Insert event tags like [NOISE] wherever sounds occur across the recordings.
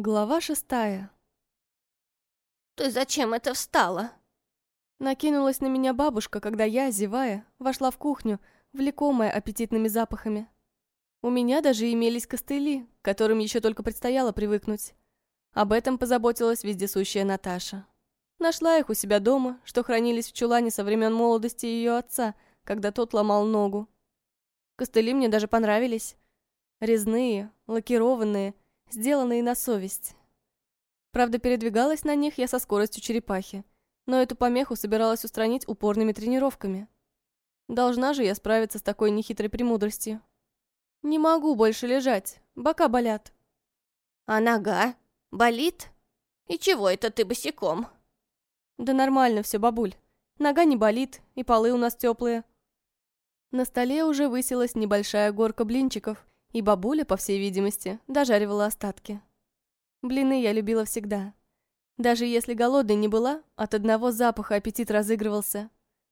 Глава шестая. «Ты зачем это встала?» Накинулась на меня бабушка, когда я, зевая, вошла в кухню, влекомая аппетитными запахами. У меня даже имелись костыли, к которым еще только предстояло привыкнуть. Об этом позаботилась вездесущая Наташа. Нашла их у себя дома, что хранились в чулане со времен молодости ее отца, когда тот ломал ногу. Костыли мне даже понравились. Резные, лакированные – сделанные на совесть. Правда, передвигалась на них я со скоростью черепахи, но эту помеху собиралась устранить упорными тренировками. Должна же я справиться с такой нехитрой премудростью. Не могу больше лежать, бока болят. А нога? Болит? И чего это ты босиком? Да нормально все, бабуль. Нога не болит, и полы у нас теплые. На столе уже высилась небольшая горка блинчиков, и бабуля, по всей видимости, дожаривала остатки. Блины я любила всегда. Даже если голодной не была, от одного запаха аппетит разыгрывался.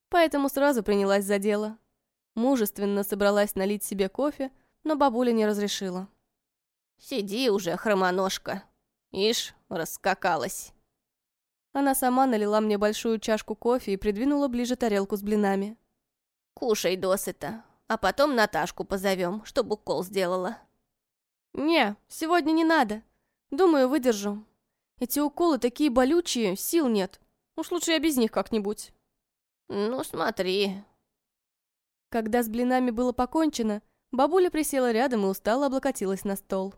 Поэтому сразу принялась за дело. Мужественно собралась налить себе кофе, но бабуля не разрешила. «Сиди уже, хромоножка. Ишь, раскакалась». Она сама налила мне большую чашку кофе и придвинула ближе тарелку с блинами. «Кушай досыта, а потом Наташку позовем, чтобы укол сделала. Не, сегодня не надо. Думаю, выдержу. Эти уколы такие болючие, сил нет. Уж лучше я без них как-нибудь. Ну, смотри. Когда с блинами было покончено, бабуля присела рядом и устало облокотилась на стол.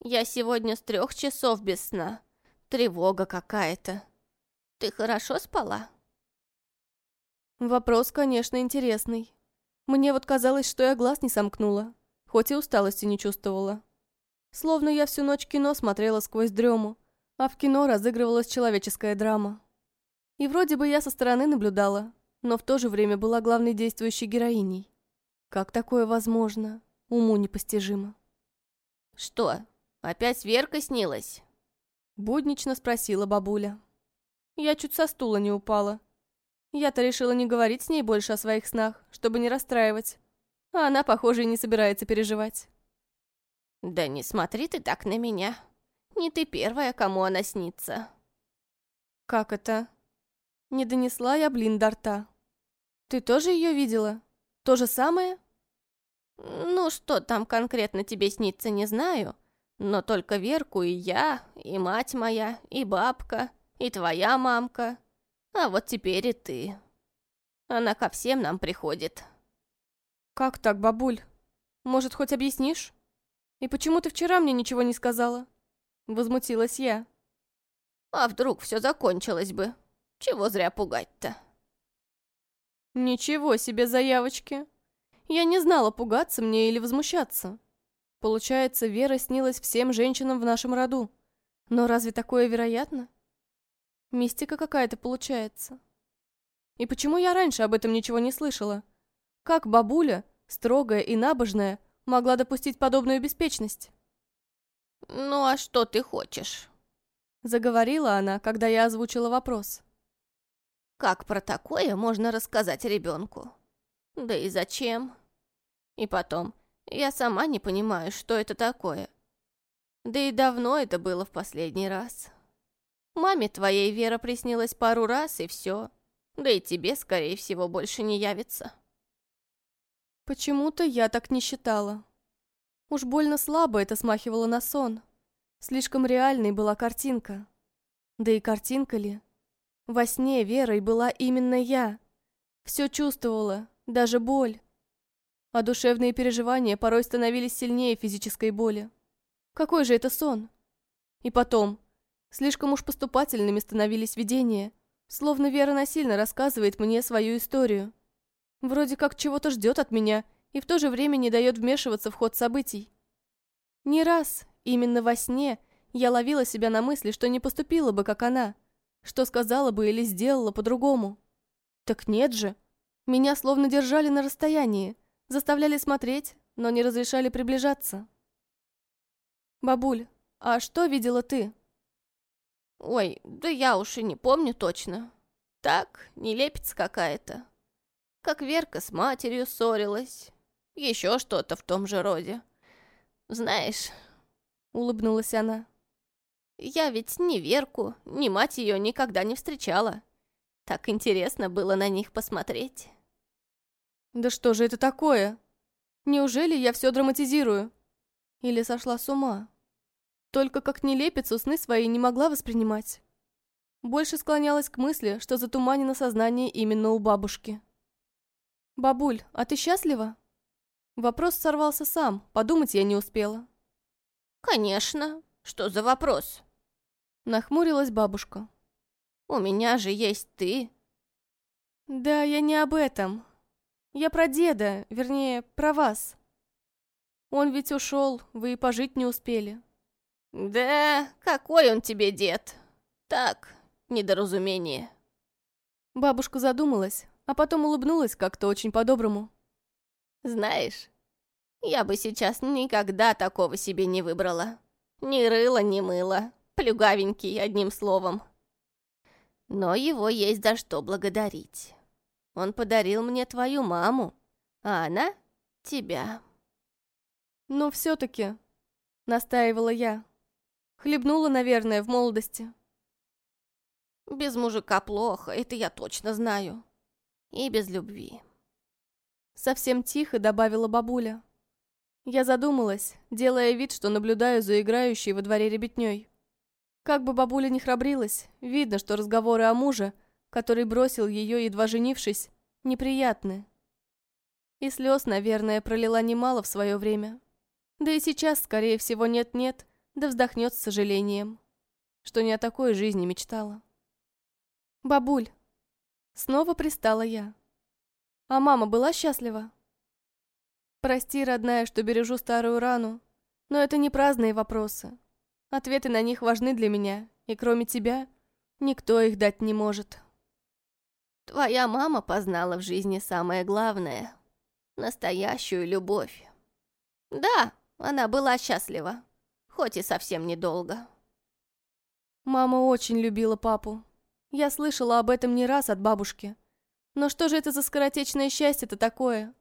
Я сегодня с трех часов без сна. Тревога какая-то. Ты хорошо спала? Вопрос, конечно, интересный. Мне вот казалось, что я глаз не сомкнула, хоть и усталости не чувствовала. Словно я всю ночь кино смотрела сквозь дрему, а в кино разыгрывалась человеческая драма. И вроде бы я со стороны наблюдала, но в то же время была главной действующей героиней. Как такое возможно? Уму непостижимо. «Что, опять Верка снилась?» Буднично спросила бабуля. Я чуть со стула не упала. Я-то решила не говорить с ней больше о своих снах, чтобы не расстраивать. А она, похоже, и не собирается переживать. «Да не смотри ты так на меня. Не ты первая, кому она снится». «Как это?» Не донесла я блин до рта. «Ты тоже ее видела? То же самое?» «Ну, что там конкретно тебе снится, не знаю. Но только Верку и я, и мать моя, и бабка, и твоя мамка, а вот теперь и ты. Она ко всем нам приходит. Как так, бабуль? Может, хоть объяснишь? И почему ты вчера мне ничего не сказала? Возмутилась я. А вдруг все закончилось бы? Чего зря пугать-то? Ничего себе заявочки. Я не знала, пугаться мне или возмущаться. Получается, Вера снилась всем женщинам в нашем роду. Но разве такое вероятно? Мистика какая-то получается. И почему я раньше об этом ничего не слышала? Как бабуля, строгая и набожная, могла допустить подобную беспечность? «Ну а что ты хочешь?» Заговорила она, когда я озвучила вопрос. «Как про такое можно рассказать ребенку? Да и зачем? И потом, я сама не понимаю, что это такое. Да и давно это было в последний раз». Маме твоей Вера приснилась пару раз, и все. Да и тебе, скорее всего, больше не явится. Почему-то я так не считала. Уж больно слабо это смахивало на сон. Слишком реальной была картинка. Да и картинка ли? Во сне Верой была именно я. Все чувствовала, даже боль. А душевные переживания порой становились сильнее физической боли. Какой же это сон? И потом, Слишком уж поступательными становились видения, словно Вера насильно рассказывает мне свою историю. Вроде как чего-то ждет от меня и в то же время не дает вмешиваться в ход событий. Не раз, именно во сне, я ловила себя на мысли, что не поступила бы, как она, что сказала бы или сделала по-другому. Так нет же. Меня словно держали на расстоянии, заставляли смотреть, но не разрешали приближаться. «Бабуль, а что видела ты?» Ой, да я уж и не помню точно. Так, нелепица какая-то. Как Верка с матерью ссорилась. Еще что-то в том же роде. Знаешь, улыбнулась она. Я ведь ни Верку, ни мать ее никогда не встречала. Так интересно было на них посмотреть. Да что же это такое? Неужели я все драматизирую? Или сошла с ума? Только как нелепицу сны свои не могла воспринимать. Больше склонялась к мысли, что затуманено сознание именно у бабушки. «Бабуль, а ты счастлива?» Вопрос сорвался сам, подумать я не успела. «Конечно. Что за вопрос?» Нахмурилась бабушка. «У меня же есть ты». «Да, я не об этом. Я про деда, вернее, про вас. Он ведь ушел, вы и пожить не успели». «Да, какой он тебе дед? Так, недоразумение». Бабушка задумалась, а потом улыбнулась как-то очень по-доброму. «Знаешь, я бы сейчас никогда такого себе не выбрала. Ни рыла, ни мыла. Плюгавенький, одним словом. Но его есть за что благодарить. Он подарил мне твою маму, а она — тебя». «Ну, все-таки», — настаивала я. Хлебнула, наверное, в молодости. Без мужика плохо, это я точно знаю. И без любви. Совсем тихо добавила бабуля. Я задумалась, делая вид, что наблюдаю за играющей во дворе ребятней. Как бы бабуля не храбрилась, видно, что разговоры о муже, который бросил ее, едва женившись, неприятны. И слез, наверное, пролила немало в свое время. Да и сейчас, скорее всего, нет-нет, да вздохнет с сожалением, что не о такой жизни мечтала. «Бабуль!» Снова пристала я. «А мама была счастлива?» «Прости, родная, что бережу старую рану, но это не праздные вопросы. Ответы на них важны для меня, и кроме тебя, никто их дать не может». «Твоя мама познала в жизни самое главное — настоящую любовь. Да, она была счастлива, хоть и совсем недолго. Мама очень любила папу. Я слышала об этом не раз от бабушки. Но что же это за скоротечное счастье-то такое?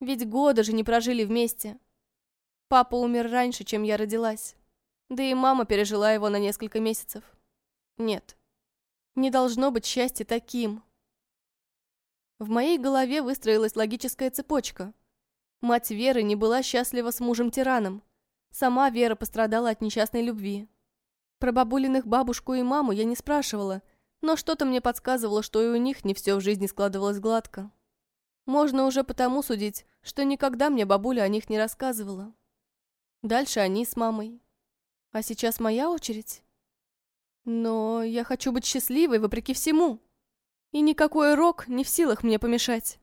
Ведь года же не прожили вместе. Папа умер раньше, чем я родилась. Да и мама пережила его на несколько месяцев. Нет, не должно быть счастье таким. В моей голове выстроилась логическая цепочка. Мать Веры не была счастлива с мужем-тираном. Сама Вера пострадала от несчастной любви. Про бабулиных бабушку и маму я не спрашивала, но что-то мне подсказывало, что и у них не все в жизни складывалось гладко. Можно уже потому судить, что никогда мне бабуля о них не рассказывала. Дальше они с мамой. А сейчас моя очередь. Но я хочу быть счастливой вопреки всему. И никакой рок не в силах мне помешать.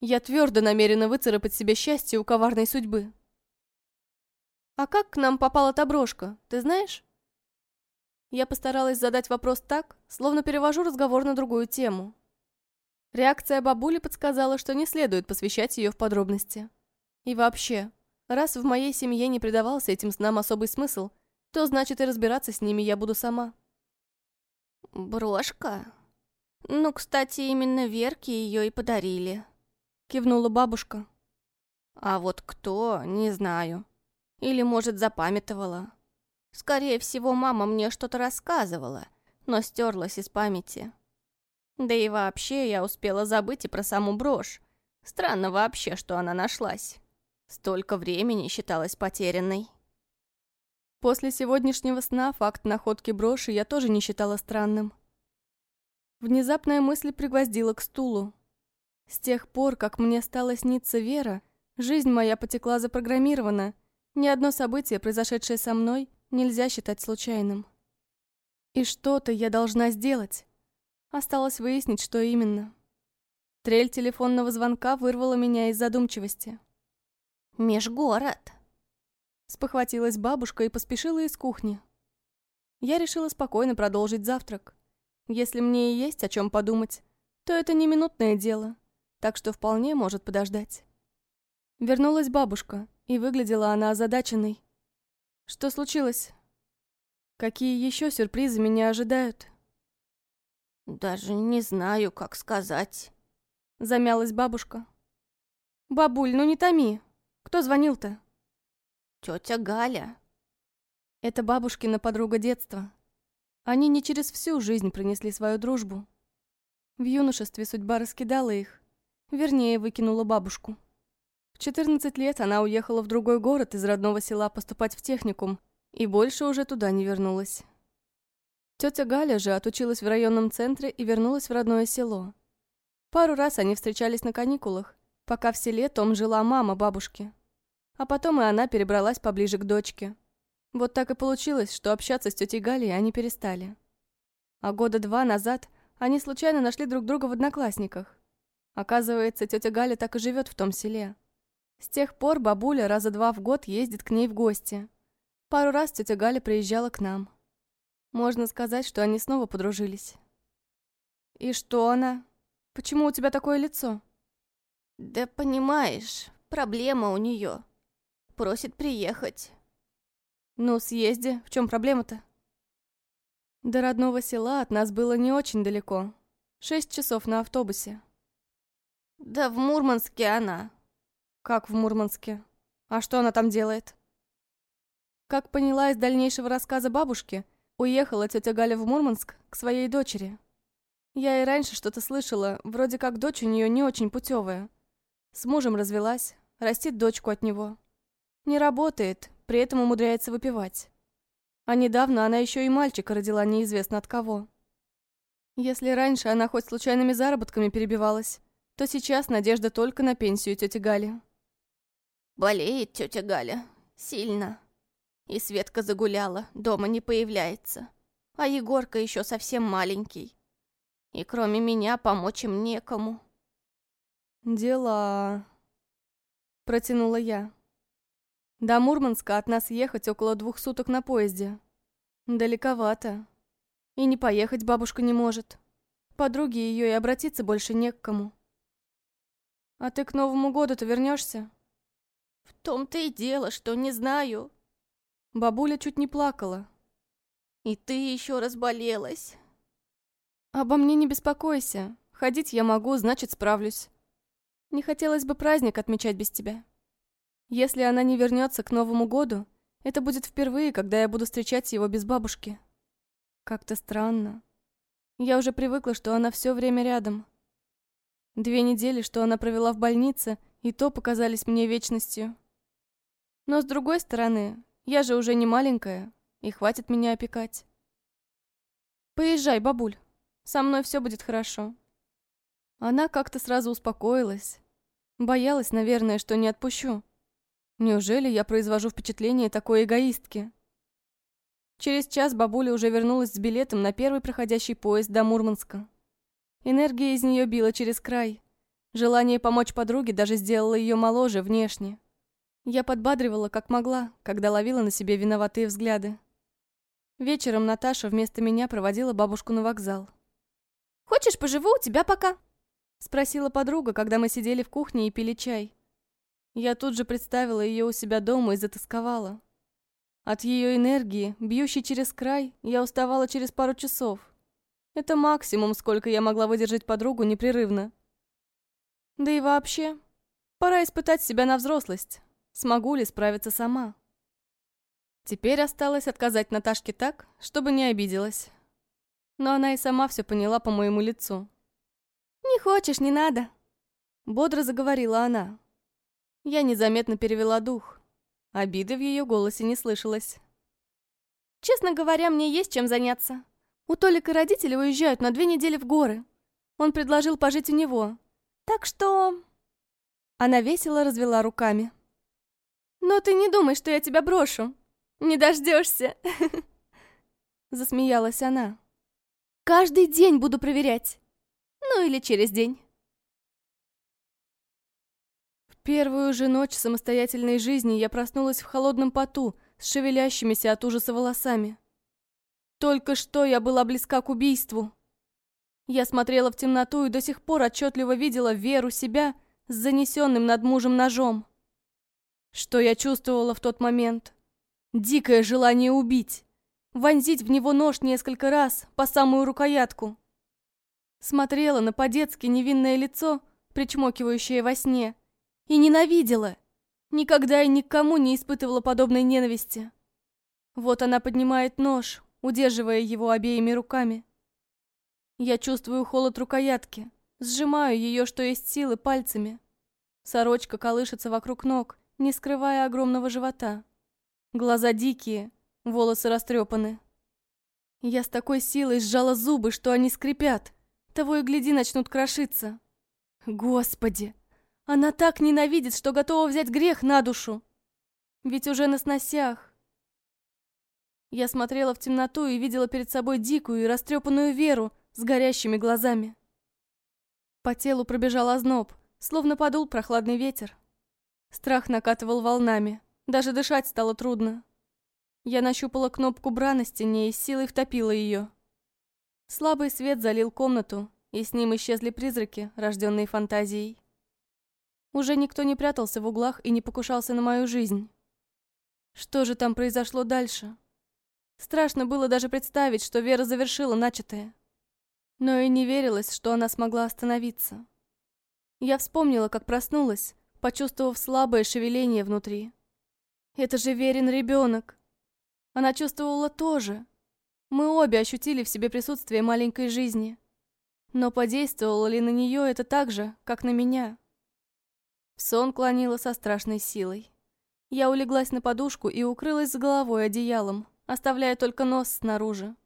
Я твердо намерена выцарапать себе счастье у коварной судьбы. «А как к нам попала та брошка, ты знаешь?» Я постаралась задать вопрос так, словно перевожу разговор на другую тему. Реакция бабули подсказала, что не следует посвящать ее в подробности. И вообще, раз в моей семье не придавался этим снам особый смысл, то значит и разбираться с ними я буду сама. «Брошка? Ну, кстати, именно Верке ее и подарили», — кивнула бабушка. «А вот кто, не знаю. Или, может, запамятовала. Скорее всего, мама мне что-то рассказывала, но стерлась из памяти. Да и вообще я успела забыть и про саму брошь. Странно вообще, что она нашлась. Столько времени считалась потерянной. После сегодняшнего сна факт находки броши я тоже не считала странным. Внезапная мысль пригвоздила к стулу. С тех пор, как мне стала сниться Вера, жизнь моя потекла запрограммирована, ни одно событие, произошедшее со мной, нельзя считать случайным. И что-то я должна сделать. Осталось выяснить, что именно. Трель телефонного звонка вырвала меня из задумчивости. «Межгород!» Спохватилась бабушка и поспешила из кухни. Я решила спокойно продолжить завтрак. Если мне и есть о чем подумать, то это не минутное дело, так что вполне может подождать. Вернулась бабушка, и выглядела она озадаченной. Что случилось? Какие еще сюрпризы меня ожидают? Даже не знаю, как сказать. Замялась бабушка. Бабуль, ну не томи. Кто звонил-то? Тетя Галя. Это бабушкина подруга детства. Они не через всю жизнь принесли свою дружбу. В юношестве судьба раскидала их, вернее, выкинула бабушку. В 14 лет она уехала в другой город из родного села поступать в техникум и больше уже туда не вернулась. Тетя Галя же отучилась в районном центре и вернулась в родное село. Пару раз они встречались на каникулах, пока в селе Том жила мама бабушки. А потом и она перебралась поближе к дочке. Вот так и получилось, что общаться с тетей Галей они перестали. А года два назад они случайно нашли друг друга в одноклассниках. Оказывается, тетя Галя так и живет в том селе. С тех пор бабуля раза два в год ездит к ней в гости. Пару раз тетя Галя приезжала к нам. Можно сказать, что они снова подружились. «И что она? Почему у тебя такое лицо?» «Да понимаешь, проблема у нее. Просит приехать». «Ну, съезди. В чем проблема-то?» До родного села от нас было не очень далеко. Шесть часов на автобусе. Да в Мурманске она. Как в Мурманске? А что она там делает? Как поняла из дальнейшего рассказа бабушки, уехала тетя Галя в Мурманск к своей дочери. Я и раньше что-то слышала, вроде как дочь у нее не очень путевая. С мужем развелась, растит дочку от него. Не работает, при этом умудряется выпивать. А недавно она еще и мальчика родила неизвестно от кого. Если раньше она хоть случайными заработками перебивалась, то сейчас надежда только на пенсию тети Гали. Болеет тетя Галя. Сильно. И Светка загуляла, дома не появляется. А Егорка еще совсем маленький. И кроме меня помочь им некому. «Дела...» Протянула я. До Мурманска от нас ехать около двух суток на поезде. Далековато. И не поехать бабушка не может. Подруге ее и обратиться больше не к кому. А ты к Новому году-то вернешься? В том-то и дело, что не знаю. Бабуля чуть не плакала. И ты еще разболелась. Обо мне не беспокойся. Ходить я могу, значит справлюсь. Не хотелось бы праздник отмечать без тебя. Если она не вернется к Новому году, это будет впервые, когда я буду встречать его без бабушки. Как-то странно. Я уже привыкла, что она все время рядом. Две недели, что она провела в больнице, и то показались мне вечностью. Но с другой стороны, я же уже не маленькая, и хватит меня опекать. Поезжай, бабуль. Со мной все будет хорошо. Она как-то сразу успокоилась. Боялась, наверное, что не отпущу. Неужели я произвожу впечатление такой эгоистки? Через час бабуля уже вернулась с билетом на первый проходящий поезд до Мурманска. Энергия из нее била через край. Желание помочь подруге даже сделало ее моложе внешне. Я подбадривала как могла, когда ловила на себе виноватые взгляды. Вечером Наташа вместо меня проводила бабушку на вокзал. «Хочешь, поживу у тебя пока?» Спросила подруга, когда мы сидели в кухне и пили чай. Я тут же представила ее у себя дома и затасковала. От ее энергии, бьющей через край, я уставала через пару часов. Это максимум, сколько я могла выдержать подругу непрерывно. Да и вообще, пора испытать себя на взрослость. Смогу ли справиться сама? Теперь осталось отказать Наташке так, чтобы не обиделась. Но она и сама все поняла по моему лицу. «Не хочешь, не надо», — бодро заговорила она. Я незаметно перевела дух. Обиды в ее голосе не слышалось. «Честно говоря, мне есть чем заняться. У Толика родители уезжают на две недели в горы. Он предложил пожить у него. Так что...» Она весело развела руками. «Но ты не думай, что я тебя брошу. Не дождешься!» [LAUGHS] Засмеялась она. «Каждый день буду проверять. Ну или через день». Первую же ночь самостоятельной жизни я проснулась в холодном поту с шевелящимися от ужаса волосами. Только что я была близка к убийству. Я смотрела в темноту и до сих пор отчетливо видела веру себя с занесенным над мужем ножом. Что я чувствовала в тот момент? Дикое желание убить. Вонзить в него нож несколько раз, по самую рукоятку. Смотрела на по-детски невинное лицо, причмокивающее во сне, и ненавидела. Никогда и никому не испытывала подобной ненависти. Вот она поднимает нож, удерживая его обеими руками. Я чувствую холод рукоятки, сжимаю ее, что есть силы, пальцами. Сорочка колышется вокруг ног, не скрывая огромного живота. Глаза дикие, волосы растрепаны. Я с такой силой сжала зубы, что они скрипят. Того и гляди, начнут крошиться. Господи! Она так ненавидит, что готова взять грех на душу. Ведь уже на сносях. Я смотрела в темноту и видела перед собой дикую и растрепанную Веру с горящими глазами. По телу пробежал озноб, словно подул прохладный ветер. Страх накатывал волнами, даже дышать стало трудно. Я нащупала кнопку бра на стене и силой втопила ее. Слабый свет залил комнату, и с ним исчезли призраки, рожденные фантазией. Уже никто не прятался в углах и не покушался на мою жизнь. Что же там произошло дальше? Страшно было даже представить, что Вера завершила начатое. Но и не верилось, что она смогла остановиться. Я вспомнила, как проснулась, почувствовав слабое шевеление внутри. Это же Верин ребенок. Она чувствовала тоже. Мы обе ощутили в себе присутствие маленькой жизни. Но подействовало ли на нее это так же, как на меня? В сон клонила со страшной силой. Я улеглась на подушку и укрылась с головой одеялом, оставляя только нос снаружи.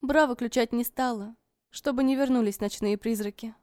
Бра выключать не стала, чтобы не вернулись ночные призраки.